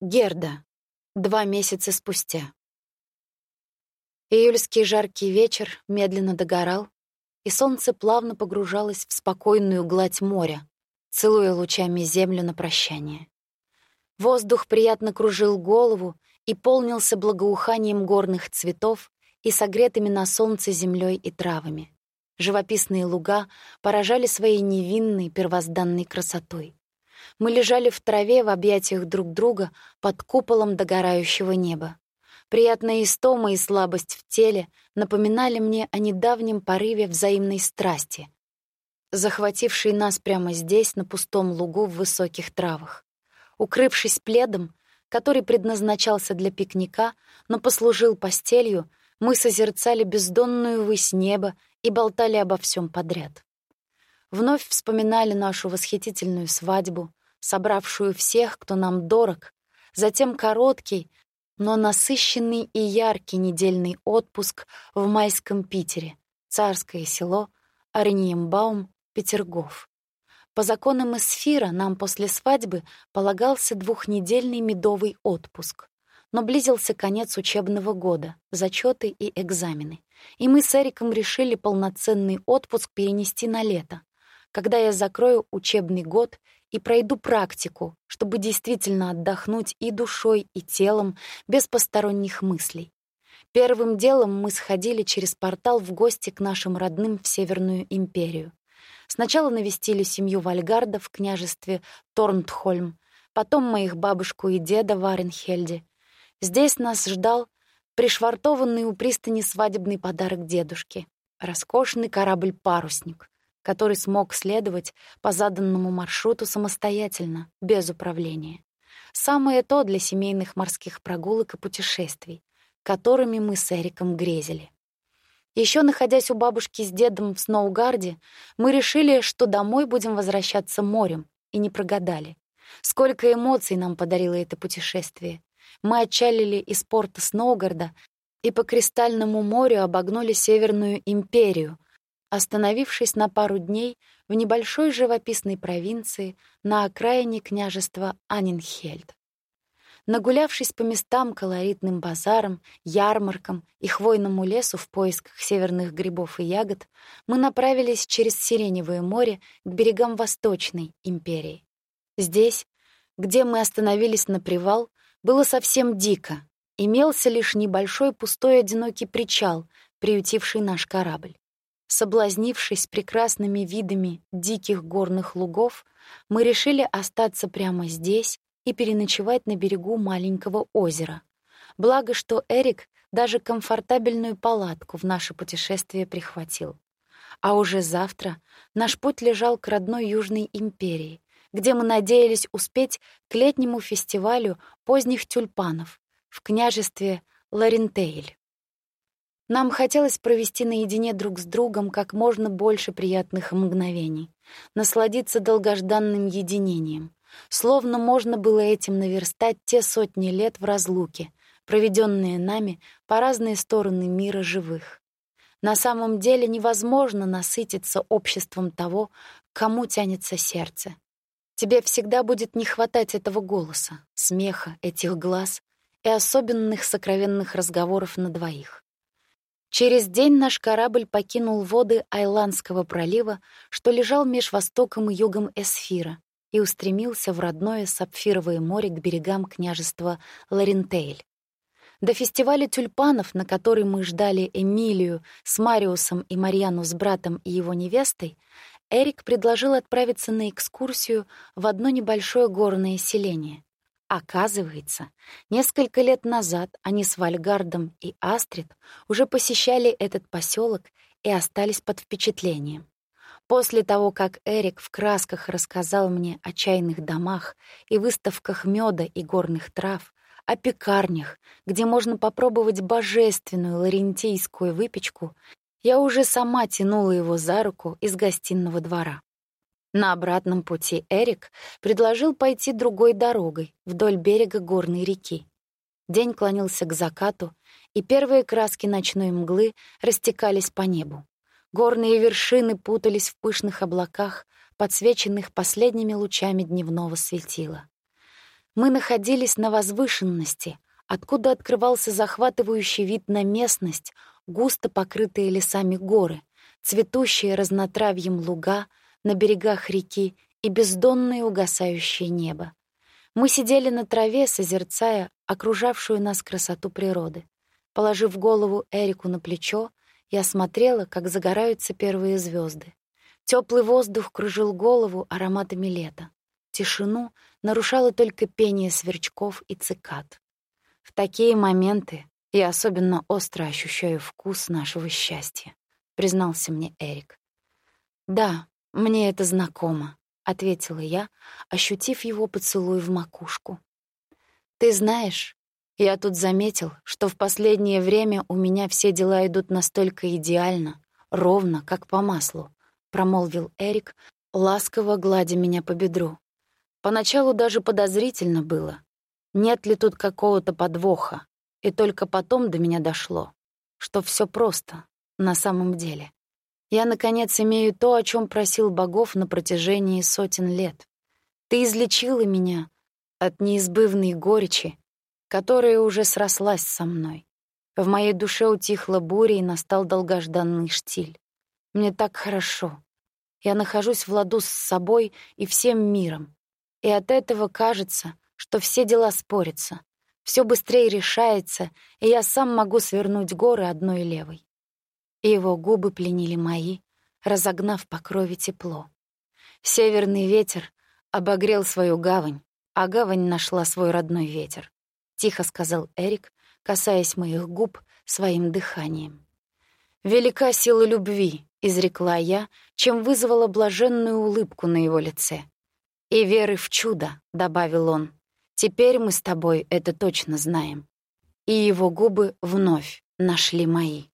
Герда. Два месяца спустя. Июльский жаркий вечер медленно догорал, и солнце плавно погружалось в спокойную гладь моря, целуя лучами землю на прощание. Воздух приятно кружил голову и полнился благоуханием горных цветов и согретыми на солнце землей и травами. Живописные луга поражали своей невинной первозданной красотой. Мы лежали в траве в объятиях друг друга под куполом догорающего неба. Приятная истома и слабость в теле напоминали мне о недавнем порыве взаимной страсти, захватившей нас прямо здесь, на пустом лугу в высоких травах. Укрывшись пледом, который предназначался для пикника, но послужил постелью, мы созерцали бездонную высь неба и болтали обо всем подряд. Вновь вспоминали нашу восхитительную свадьбу, собравшую всех, кто нам дорог, затем короткий, но насыщенный и яркий недельный отпуск в майском Питере, царское село, Орениембаум, Петергоф. По законам Эсфира нам после свадьбы полагался двухнедельный медовый отпуск. Но близился конец учебного года, зачеты и экзамены. И мы с Эриком решили полноценный отпуск перенести на лето, когда я закрою учебный год и пройду практику, чтобы действительно отдохнуть и душой, и телом, без посторонних мыслей. Первым делом мы сходили через портал в гости к нашим родным в Северную империю. Сначала навестили семью Вальгарда в княжестве Торнтхольм, потом моих бабушку и деда в Аренхельде. Здесь нас ждал пришвартованный у пристани свадебный подарок дедушке — роскошный корабль-парусник — который смог следовать по заданному маршруту самостоятельно, без управления. Самое то для семейных морских прогулок и путешествий, которыми мы с Эриком грезили. Еще находясь у бабушки с дедом в Сноугарде, мы решили, что домой будем возвращаться морем, и не прогадали. Сколько эмоций нам подарило это путешествие. Мы отчалили из порта Сноугарда и по Кристальному морю обогнули Северную империю, остановившись на пару дней в небольшой живописной провинции на окраине княжества Анинхельд. Нагулявшись по местам колоритным базарам, ярмаркам и хвойному лесу в поисках северных грибов и ягод, мы направились через Сиреневое море к берегам Восточной империи. Здесь, где мы остановились на привал, было совсем дико. Имелся лишь небольшой пустой одинокий причал, приютивший наш корабль. Соблазнившись прекрасными видами диких горных лугов, мы решили остаться прямо здесь и переночевать на берегу маленького озера. Благо, что Эрик даже комфортабельную палатку в наше путешествие прихватил. А уже завтра наш путь лежал к родной Южной империи, где мы надеялись успеть к летнему фестивалю поздних тюльпанов в княжестве Ларентейль. Нам хотелось провести наедине друг с другом как можно больше приятных мгновений, насладиться долгожданным единением. Словно можно было этим наверстать те сотни лет в разлуке, проведенные нами по разные стороны мира живых. На самом деле невозможно насытиться обществом того, кому тянется сердце. Тебе всегда будет не хватать этого голоса, смеха, этих глаз и особенных сокровенных разговоров на двоих. Через день наш корабль покинул воды Айландского пролива, что лежал меж востоком и югом Эсфира, и устремился в родное Сапфировое море к берегам княжества Ларентейль. До фестиваля тюльпанов, на который мы ждали Эмилию с Мариусом и Марьяну с братом и его невестой, Эрик предложил отправиться на экскурсию в одно небольшое горное селение. Оказывается, несколько лет назад они с Вальгардом и Астрид уже посещали этот поселок и остались под впечатлением. После того, как Эрик в красках рассказал мне о чайных домах и выставках меда и горных трав, о пекарнях, где можно попробовать божественную ларентийскую выпечку, я уже сама тянула его за руку из гостиного двора. На обратном пути Эрик предложил пойти другой дорогой вдоль берега горной реки. День клонился к закату, и первые краски ночной мглы растекались по небу. Горные вершины путались в пышных облаках, подсвеченных последними лучами дневного светила. Мы находились на возвышенности, откуда открывался захватывающий вид на местность, густо покрытые лесами горы, цветущие разнотравьем луга на берегах реки и бездонное угасающее небо. Мы сидели на траве, созерцая окружавшую нас красоту природы. Положив голову Эрику на плечо, я смотрела, как загораются первые звезды. Теплый воздух кружил голову ароматами лета. Тишину нарушало только пение сверчков и цикад. В такие моменты я особенно остро ощущаю вкус нашего счастья, признался мне Эрик. Да, мне это знакомо, ответила я, ощутив его поцелуй в макушку. Ты знаешь, я тут заметил, что в последнее время у меня все дела идут настолько идеально, ровно, как по маслу, промолвил Эрик, ласково гладя меня по бедру. Поначалу даже подозрительно было, нет ли тут какого-то подвоха, и только потом до меня дошло, что все просто на самом деле. Я, наконец, имею то, о чем просил богов на протяжении сотен лет. Ты излечила меня от неизбывной горечи, которая уже срослась со мной. В моей душе утихла буря и настал долгожданный штиль. Мне так хорошо. Я нахожусь в ладу с собой и всем миром. И от этого кажется, что все дела спорятся, все быстрее решается, и я сам могу свернуть горы одной левой. И его губы пленили мои, разогнав по крови тепло. Северный ветер обогрел свою гавань, а гавань нашла свой родной ветер. Тихо сказал Эрик, касаясь моих губ своим дыханием. «Велика сила любви», — изрекла я, чем вызвала блаженную улыбку на его лице. «И веры в чудо», — добавил он. Теперь мы с тобой это точно знаем. И его губы вновь нашли мои.